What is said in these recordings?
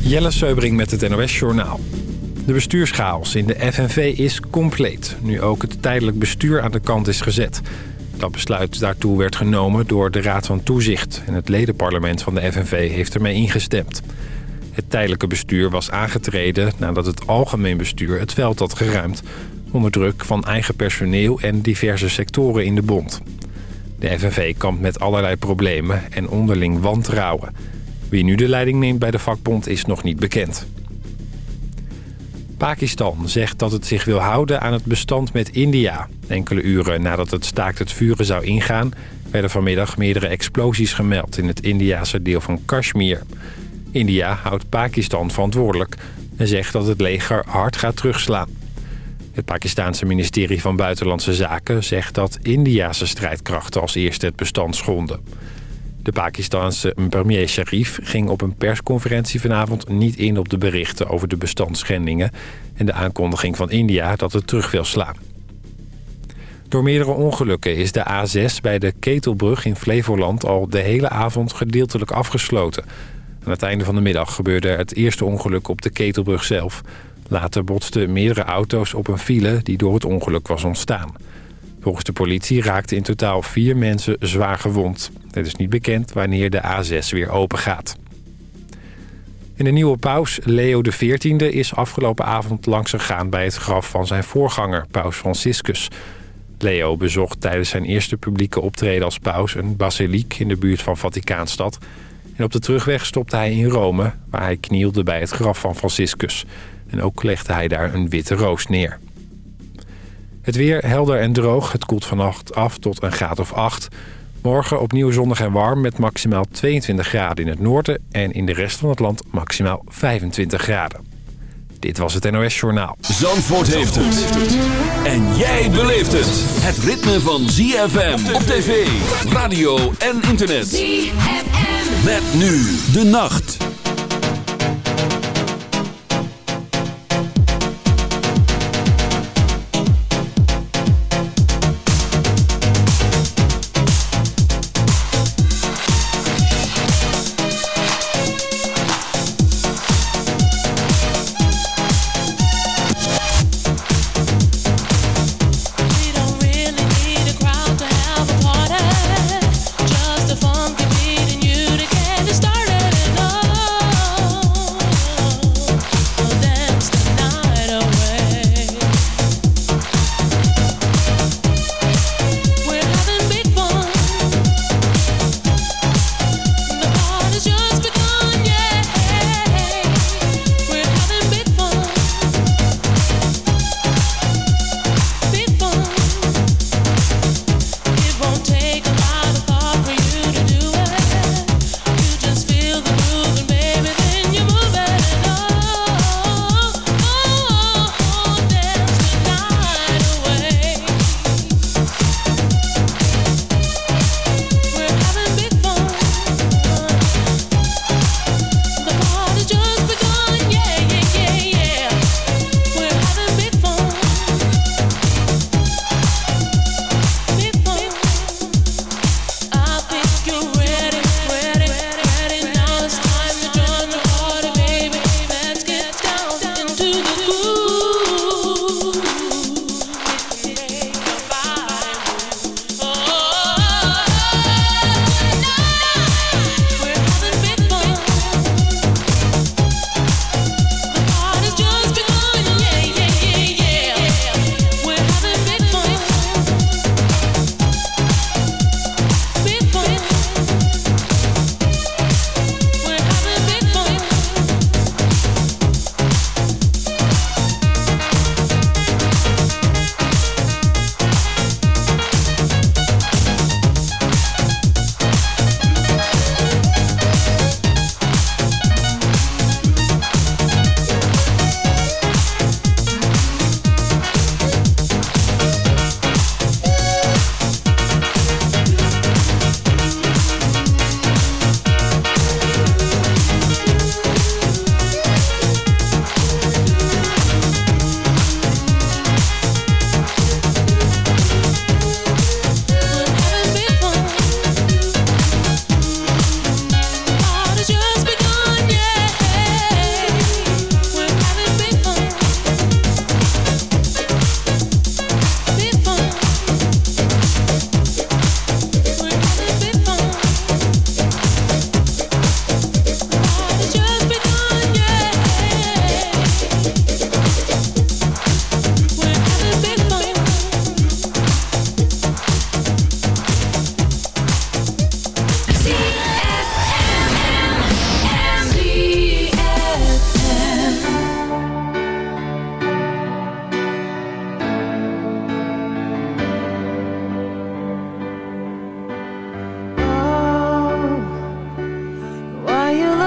Jelle Seubring met het NOS Journaal. De bestuurschaos in de FNV is compleet, nu ook het tijdelijk bestuur aan de kant is gezet. Dat besluit daartoe werd genomen door de Raad van Toezicht... en het ledenparlement van de FNV heeft ermee ingestemd. Het tijdelijke bestuur was aangetreden nadat het algemeen bestuur het veld had geruimd... onder druk van eigen personeel en diverse sectoren in de bond. De FNV kampt met allerlei problemen en onderling wantrouwen. Wie nu de leiding neemt bij de vakbond is nog niet bekend. Pakistan zegt dat het zich wil houden aan het bestand met India. Enkele uren nadat het staakt het vuren zou ingaan... werden vanmiddag meerdere explosies gemeld in het Indiase deel van Kashmir. India houdt Pakistan verantwoordelijk en zegt dat het leger hard gaat terugslaan. Het Pakistanse ministerie van Buitenlandse Zaken zegt dat Indiase strijdkrachten als eerste het bestand schonden. De Pakistanse premier Sharif ging op een persconferentie vanavond niet in op de berichten over de bestandsschendingen en de aankondiging van India dat het terug wil slaan. Door meerdere ongelukken is de A6 bij de Ketelbrug in Flevoland al de hele avond gedeeltelijk afgesloten. Aan het einde van de middag gebeurde het eerste ongeluk op de Ketelbrug zelf. Later botsten meerdere auto's op een file die door het ongeluk was ontstaan. Volgens de politie raakten in totaal vier mensen zwaar gewond. Het is niet bekend wanneer de A6 weer open gaat. En de nieuwe paus, Leo XIV, is afgelopen avond langs gegaan bij het graf van zijn voorganger, paus Franciscus. Leo bezocht tijdens zijn eerste publieke optreden als paus een basiliek in de buurt van Vaticaanstad. En op de terugweg stopte hij in Rome, waar hij knielde bij het graf van Franciscus. En ook legde hij daar een witte roos neer. Het weer helder en droog. Het koelt vannacht af tot een graad of 8. Morgen opnieuw zonnig en warm met maximaal 22 graden in het noorden... en in de rest van het land maximaal 25 graden. Dit was het NOS Journaal. Zandvoort heeft het. En jij beleeft het. Het ritme van ZFM op tv, radio en internet. ZFM. Met nu de nacht.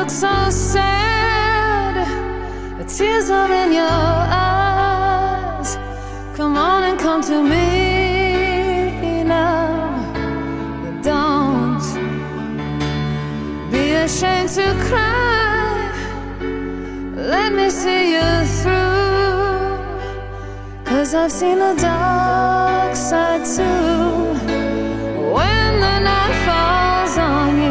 look so sad. The tears are in your eyes. Come on and come to me now. You don't be ashamed to cry. Let me see you through. Cause I've seen the dark side too. When the night falls on you.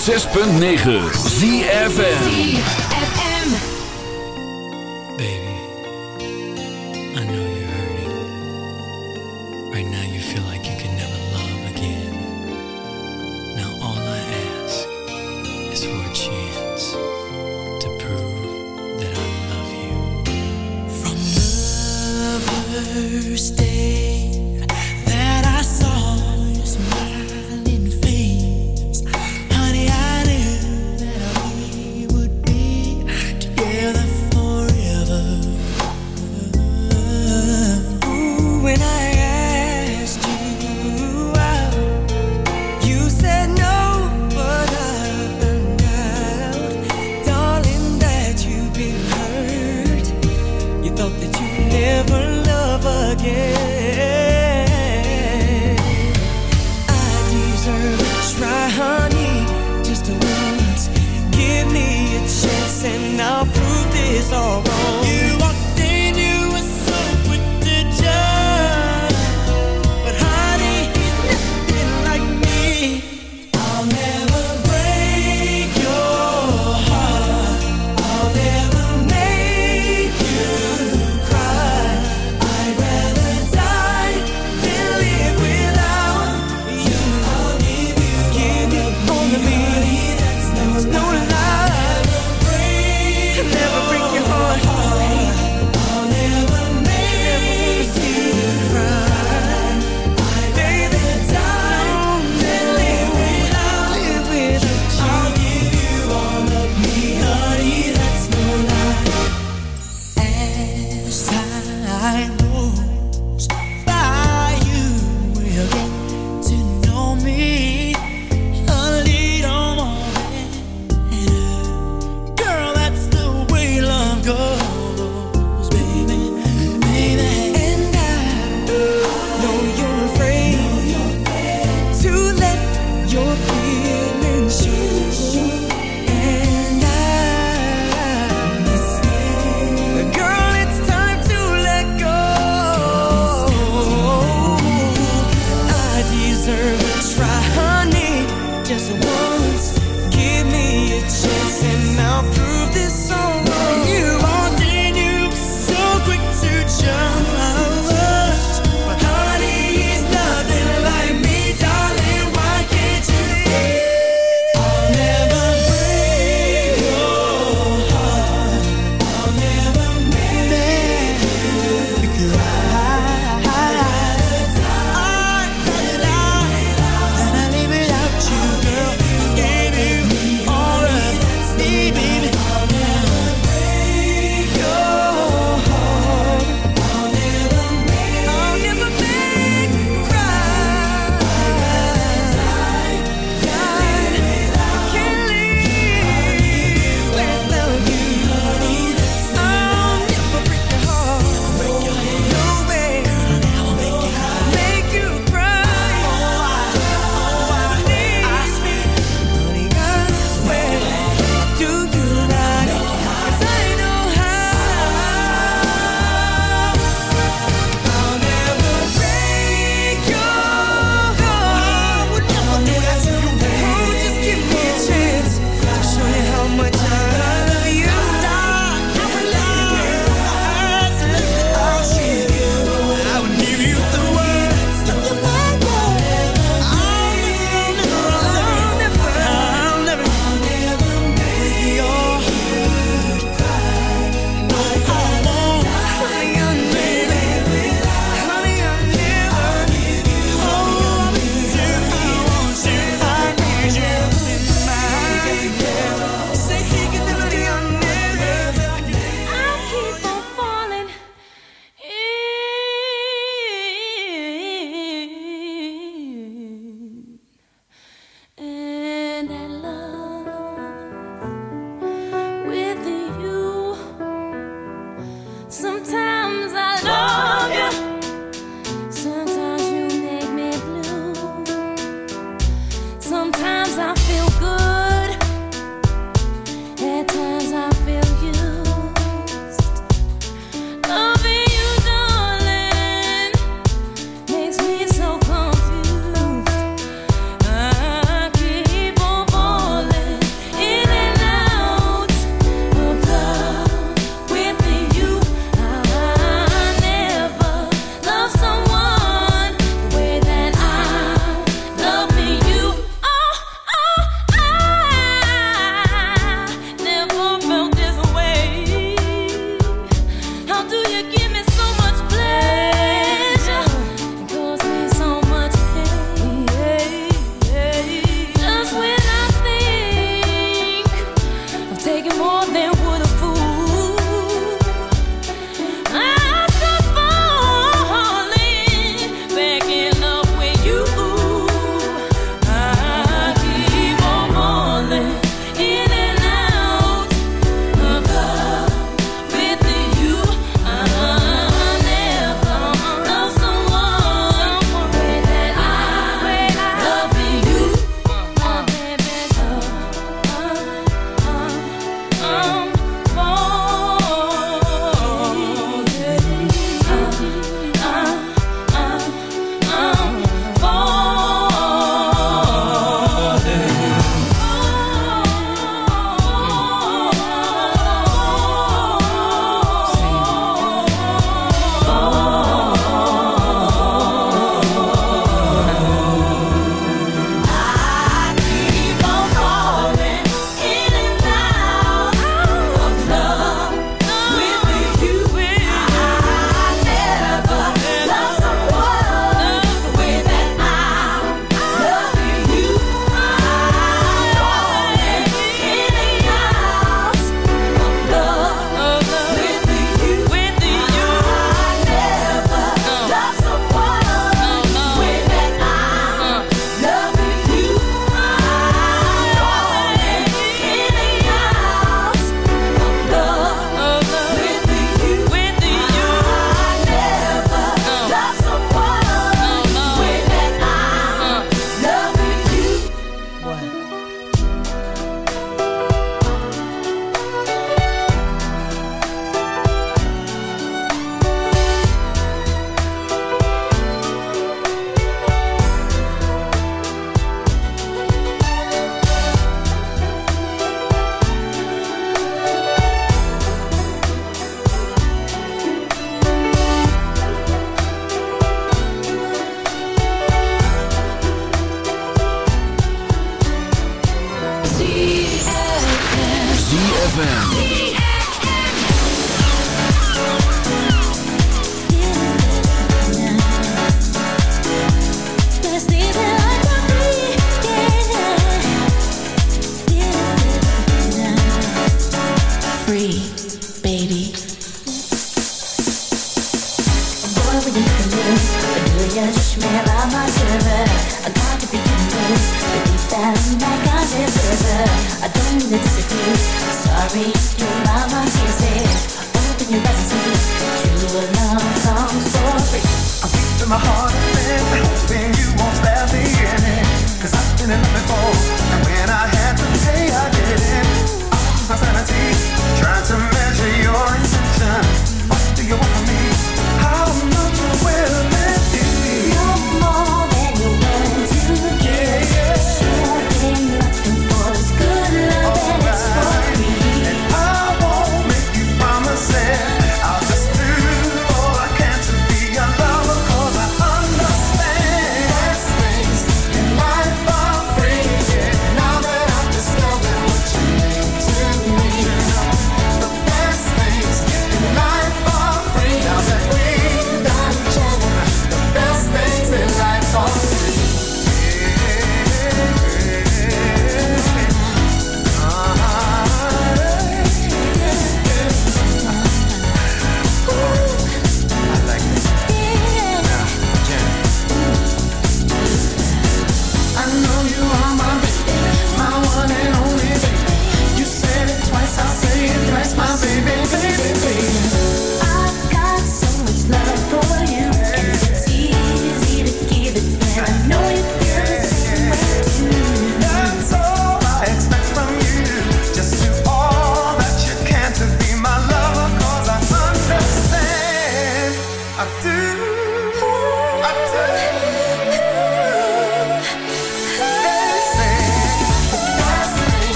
106.9 ZFN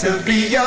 to be your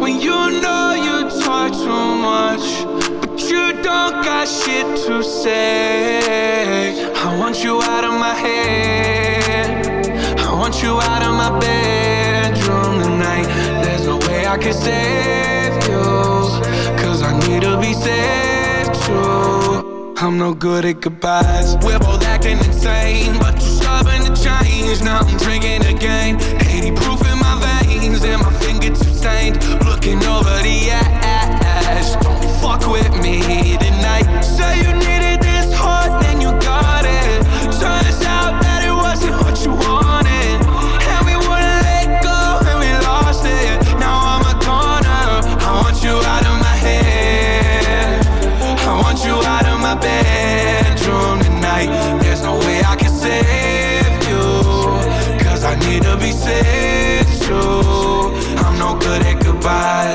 when you know you talk too much. But you don't got shit to say. I want you out of my head. I want you out of my bedroom tonight. There's no way I can save you. Cause I need to be saved too. I'm no good at goodbyes. We're both acting insane, but you're stubborn to change. Now I'm drinking again. 80 proof in veins, and my fingertips stained. Looking over the ash. Don't fuck with me tonight. Say you needed this hard, then you got it. Turns out that it wasn't what you wanted. And we wouldn't let go, and we lost it. Now I'm a goner. I want you out of my head. I want you out of my bedroom tonight. There's no way I can save you. Cause I need to be saved too.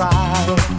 On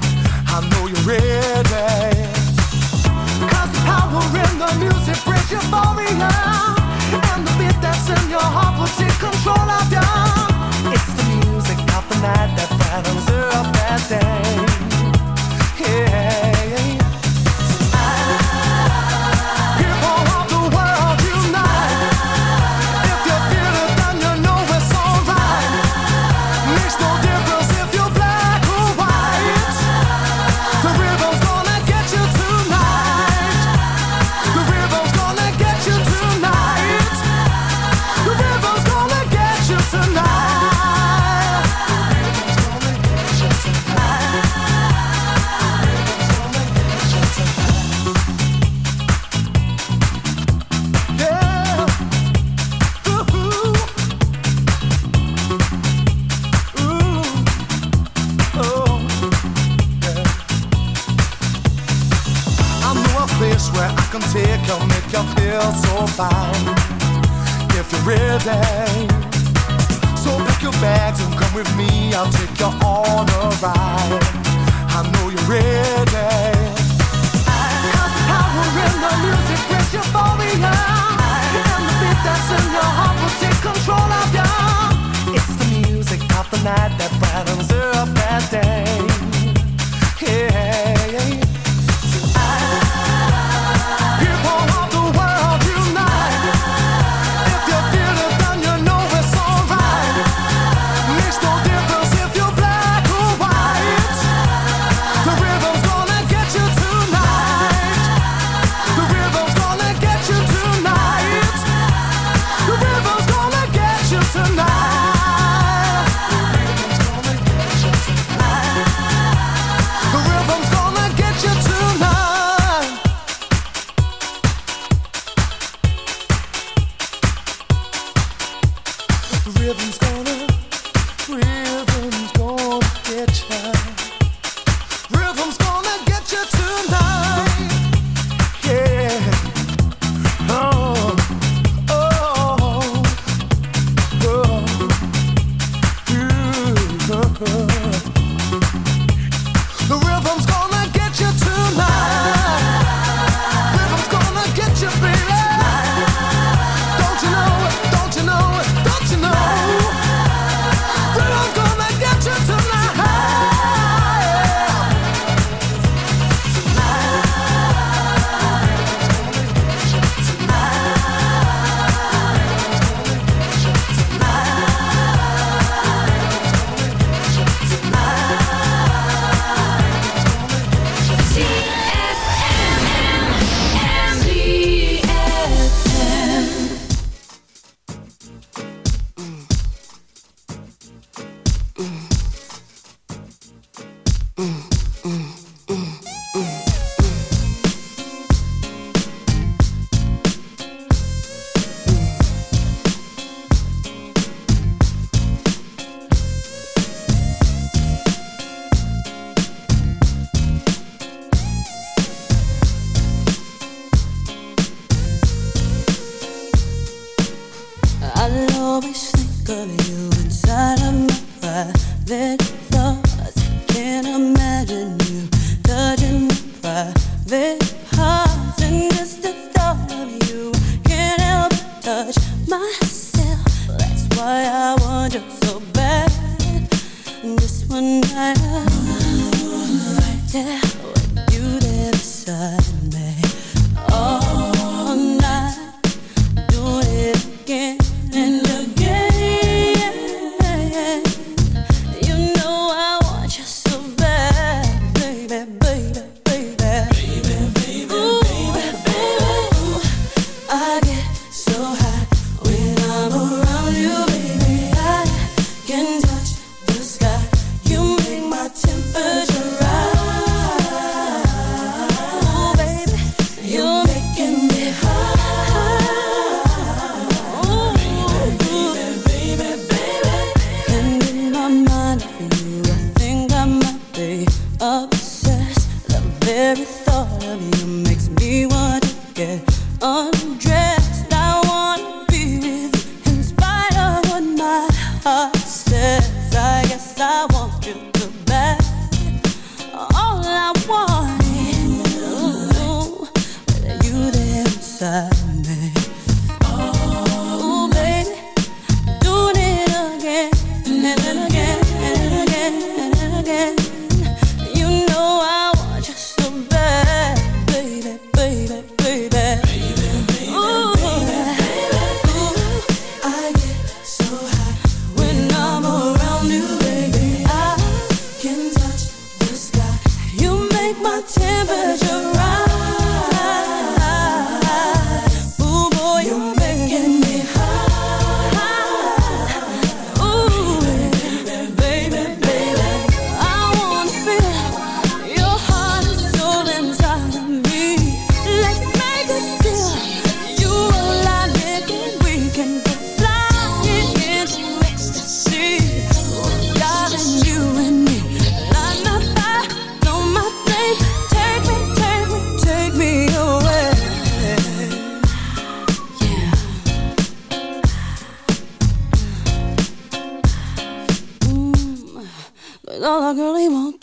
All a girlie won't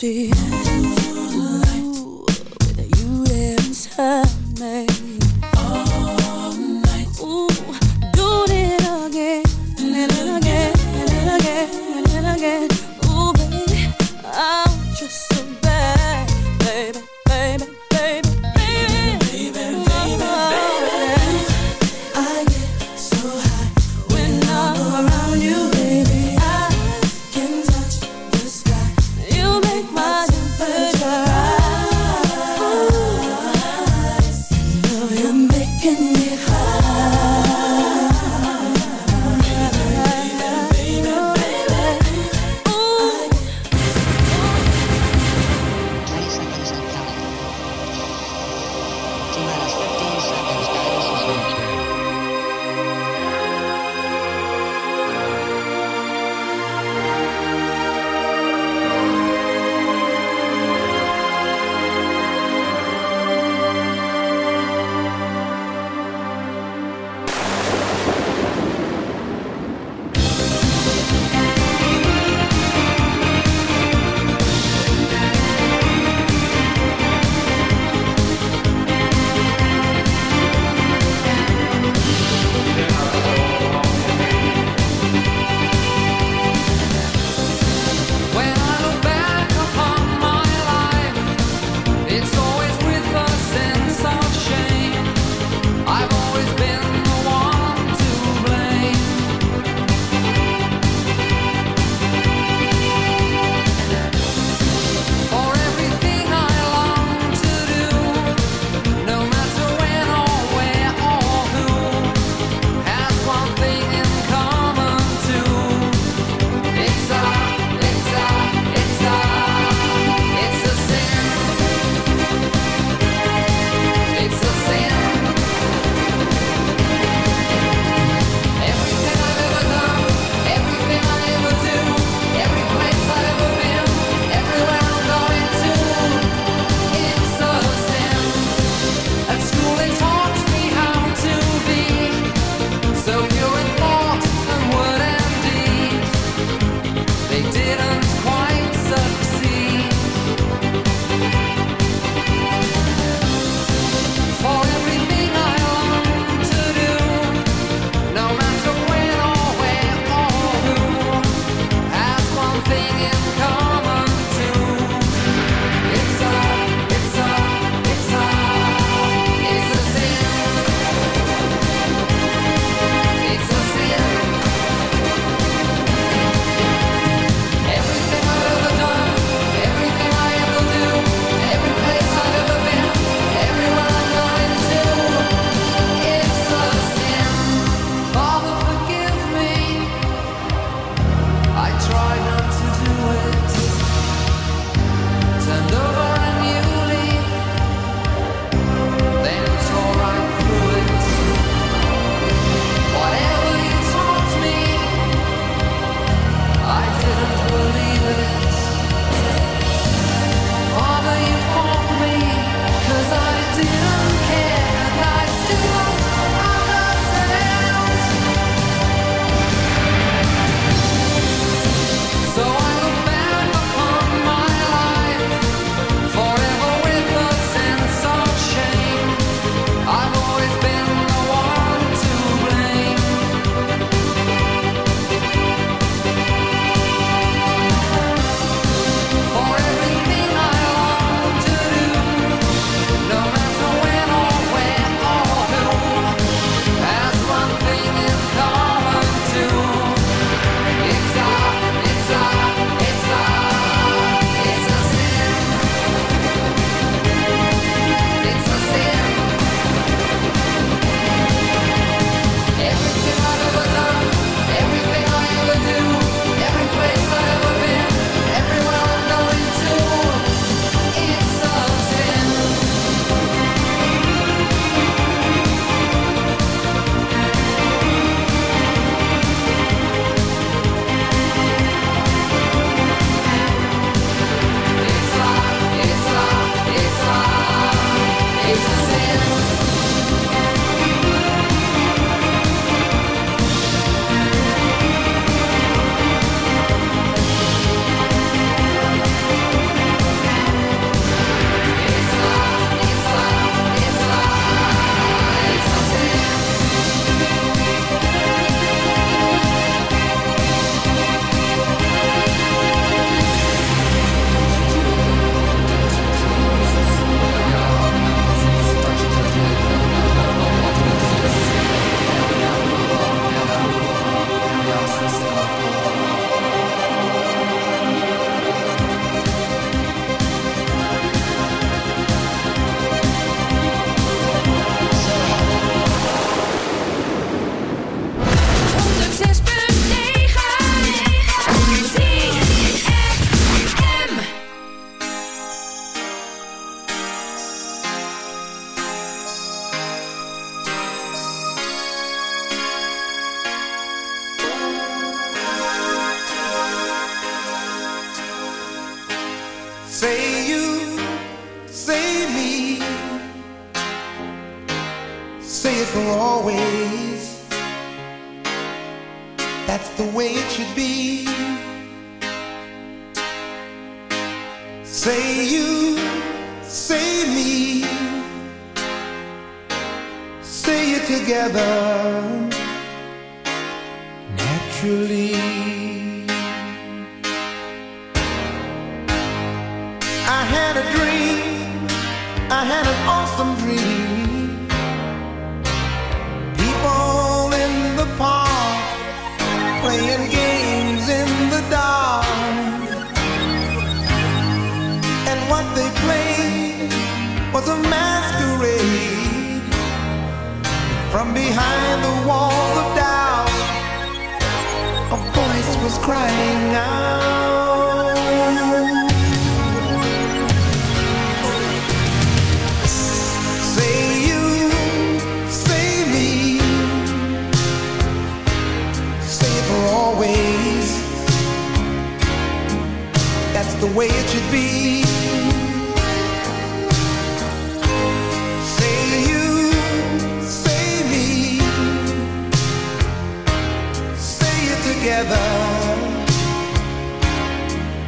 together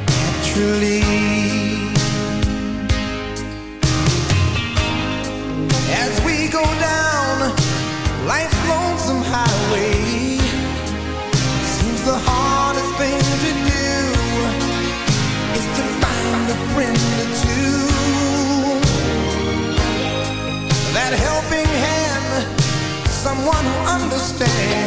naturally. As we go down life's lonesome highway, seems the hardest thing to do is to find a friend or two. That helping hand, someone who understands.